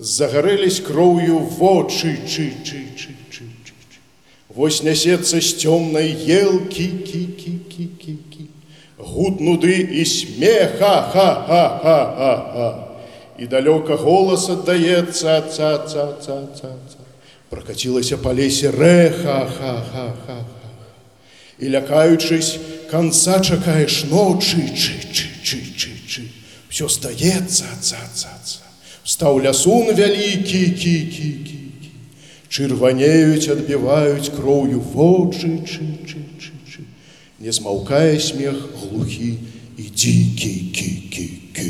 Загарэлись кроўю вочы, чы, чы, чы, чы, чы, чы. Вось нясецца з цёмнай елкі, кі, кі, кі, кі, кі. Гуд нуды і смеха, ха, ха, ха, ха, ха. І далёка голас аддаецца, ца, ца, ца, ца, ца. Прокацілася па лесе рэха, ха, ха, ха, ха. І лякаючись, канца чакаеш ночы, чы, чы, чы, чы, чы. Всё стаецца, ца, ца, ца. Стаў лясун вялікі, кі, кі, кі, кі. Чырванеюць, адбіваюць кроўю вочы, чы, чы, чы, чы. Не змаўкае смех глухі і дзікі, кі, кі, кі.